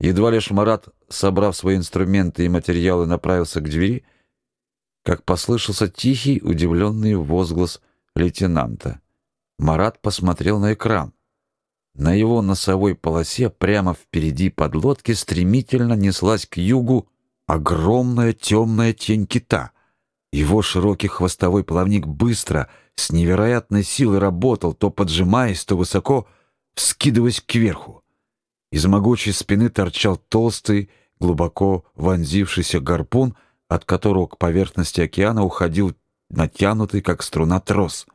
Едва лишь Марат, собрав свои инструменты и материалы, направился к двери, как послышался тихий, удивленный возглас лейтенанта. Марат посмотрел на экран. На его носовой полосе прямо впереди подлодки стремительно неслась к югу огромная темная тень кита. Его широкий хвостовой плавник быстро, с невероятной силой работал, то поджимаясь, то высоко, вскидываясь кверху. Из могучей спины торчал толстый, глубоко вонзившийся гарпун, от которого к поверхности океана уходил натянутый, как струна, трос.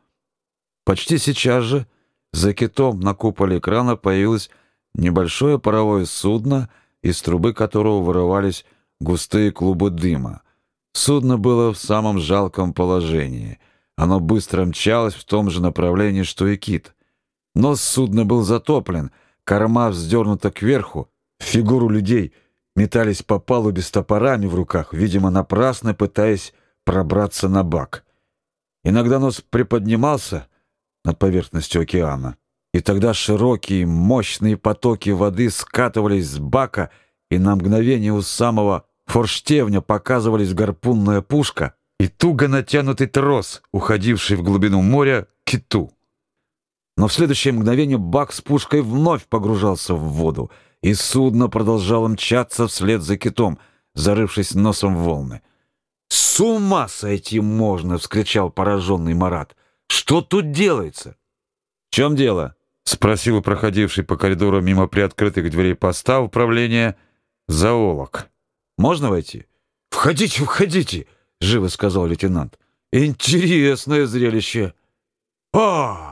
Почти сейчас же за китом на куполе экрана появилось небольшое паровое судно, из трубы которого вырывались густые клубы дыма. Судно было в самом жалком положении. Оно быстро мчалось в том же направлении, что и кит. Нос судна был затоплен, корма вздернута кверху, фигуру людей метались по палубе с топорами в руках, видимо, напрасно пытаясь пробраться на бак. Иногда нос приподнимался над поверхностью океана, и тогда широкие, мощные потоки воды скатывались с бака, и на мгновение у самого форштевня показывались гарпунная пушка и туго натянутый трос, уходивший в глубину моря к киту. Но в следующее мгновение бак с пушкой вновь погружался в воду, и судно продолжало мчаться вслед за китом, зарывшись носом в волны. «С ума сойти можно!» — вскричал пораженный Марат. «Что тут делается?» «В чем дело?» — спросил проходивший по коридору мимо приоткрытых дверей поста управления зоолог. «Можно войти?» «Входите, входите!» — живо сказал лейтенант. «Интересное зрелище!» «А!» —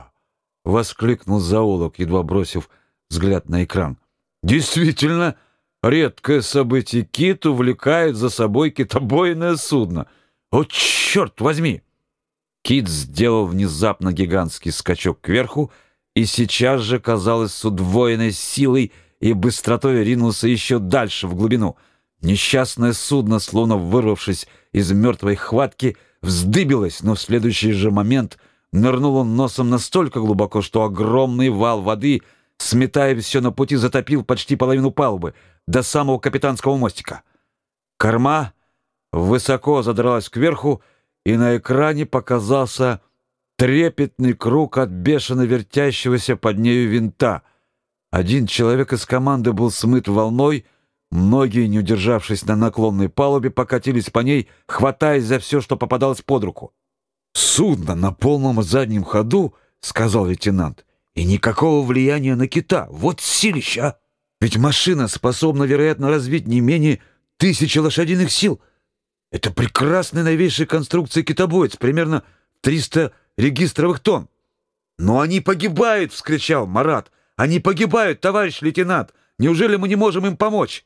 воскликнул зоолог, едва бросив взгляд на экран. «Действительно, редкое событие. Кит увлекает за собой китобойное судно. О, черт возьми!» Кит сделал внезапно гигантский скачок кверху и сейчас же, казалось, с удвоенной силой и быстротой ринулся еще дальше в глубину. Несчастное судно, словно вырвавшись из мертвой хватки, вздыбилось, но в следующий же момент — Нырнул он носом настолько глубоко, что огромный вал воды, сметая все на пути, затопил почти половину палубы, до самого капитанского мостика. Корма высоко задралась кверху, и на экране показался трепетный круг от бешено вертящегося под нею винта. Один человек из команды был смыт волной, многие, не удержавшись на наклонной палубе, покатились по ней, хватаясь за все, что попадалось под руку. «Судно на полном заднем ходу», — сказал лейтенант, — «и никакого влияния на кита. Вот силища! Ведь машина способна, вероятно, развить не менее тысячи лошадиных сил. Это прекрасная новейшая конструкция китобоец, примерно 300 регистровых тонн. «Но они погибают!» — вскричал Марат. «Они погибают, товарищ лейтенант! Неужели мы не можем им помочь?»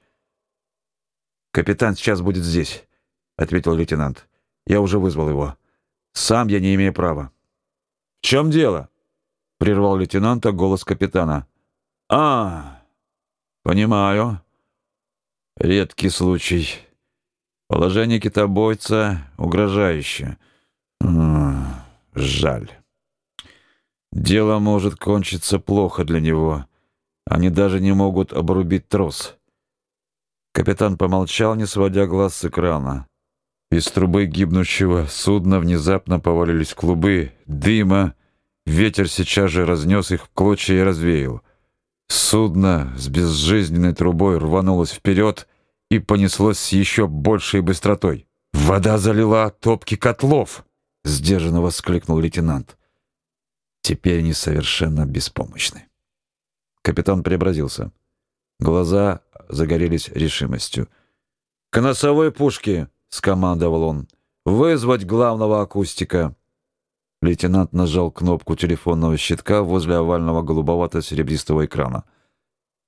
«Капитан сейчас будет здесь», — ответил лейтенант. «Я уже вызвал его». Сам я не имею права. В чем дело? прервал лейтенанта голос капитана. А, понимаю. Редкий случай. Положение китобойца угрожающее. Жаль. Дело может кончиться плохо для него. Они даже не могут обрубить трос. Капитан помолчал, не сводя глаз с экрана. Из трубы гибнущего судна внезапно повалились клубы дыма. Ветер сейчас же разнес их в клочья и развеял. Судно с безжизненной трубой рванулось вперед и понеслось с еще большей быстротой. «Вода залила топки котлов!» — сдержанно воскликнул лейтенант. Теперь они совершенно беспомощны. Капитан преобразился. Глаза загорелись решимостью. «К носовой пушке!» Скомандовал он. «Вызвать главного акустика!» Лейтенант нажал кнопку телефонного щитка возле овального голубовато-серебристого экрана.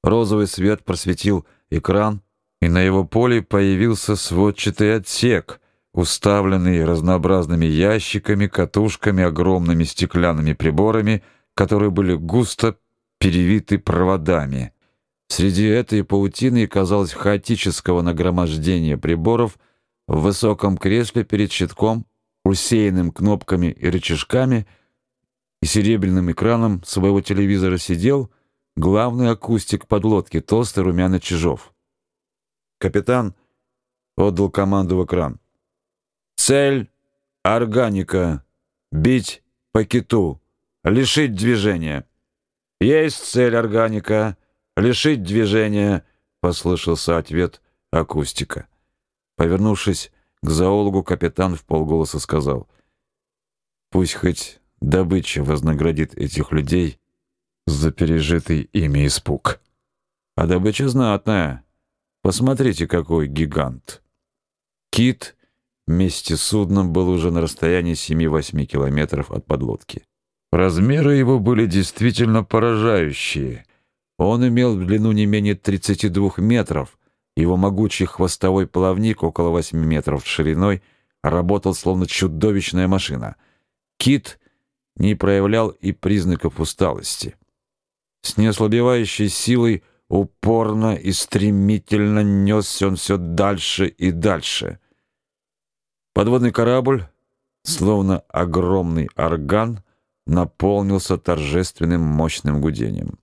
Розовый свет просветил экран, и на его поле появился сводчатый отсек, уставленный разнообразными ящиками, катушками, огромными стеклянными приборами, которые были густо перевиты проводами. Среди этой паутины, казалось, хаотического нагромождения приборов – в высоком кресле перед щитком, усеянным кнопками и рычажками и серебряным экраном своего телевизора сидел главный акустик подлодки, толстый румяный Чижов. Капитан отдал команду в экран. Цель органика. Бить по киту. Лишить движения. Есть цель органика. Лишить движения, послышался ответ акустика. Повернувшись к зоологу, капитан в полголоса сказал: "Пусть хоть добыча вознаградит этих людей за пережитый ими испуг. А добыча знатная. Посмотрите, какой гигант". Кит вместе с судном был уже на расстоянии 7-8 километров от подлодки. Размеры его были действительно поражающие. Он имел в длину не менее 32 метров. Его могучий хвостовой плавник около 8 метров шириной работал словно чудовищная машина. Кит не проявлял и признаков усталости. С неослабевающей силой упорно и стремительно несся он все дальше и дальше. Подводный корабль, словно огромный орган, наполнился торжественным мощным гудением.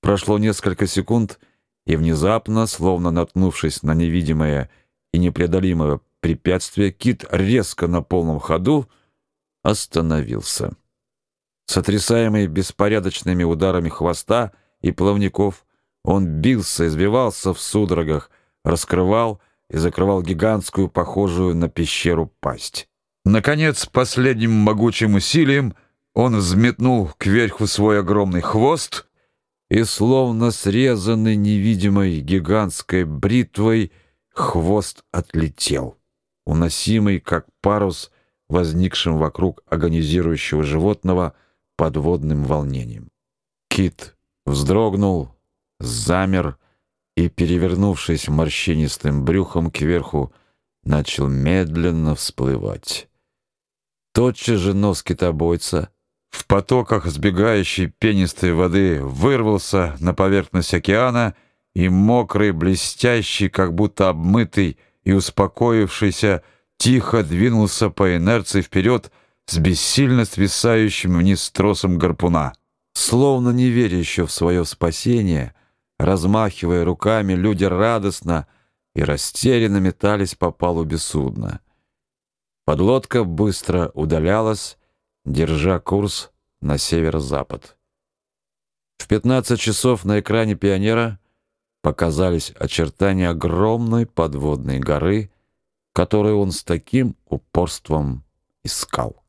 Прошло несколько секунд, и внезапно, словно наткнувшись на невидимое и непреодолимое препятствие, кит резко на полном ходу остановился. Сотрясаемый беспорядочными ударами хвоста и плавников, он бился, избивался в судорогах, раскрывал и закрывал гигантскую, похожую на пещеру пасть. Наконец, последним могучим усилием он взметнул кверху свой огромный хвост и словно срезанный невидимой гигантской бритвой хвост отлетел, уносимый как парус возникшим вокруг агонизирующего животного подводным волнением. Кит вздрогнул, замер и, перевернувшись морщинистым брюхом кверху, начал медленно всплывать. Тотчас же нос китобойца потоках сбегающей пенистой воды вырвался на поверхность океана, и мокрый, блестящий, как будто обмытый и успокоившийся, тихо двинулся по инерции вперед с бессильно свисающим вниз тросом гарпуна. Словно не веря еще в свое спасение, размахивая руками, люди радостно и растерянно метались по палубе судна. Подлодка быстро удалялась, держа курс на северо-запад. В 15 часов на экране Пионера показались очертания огромной подводной горы, которую он с таким упорством искал.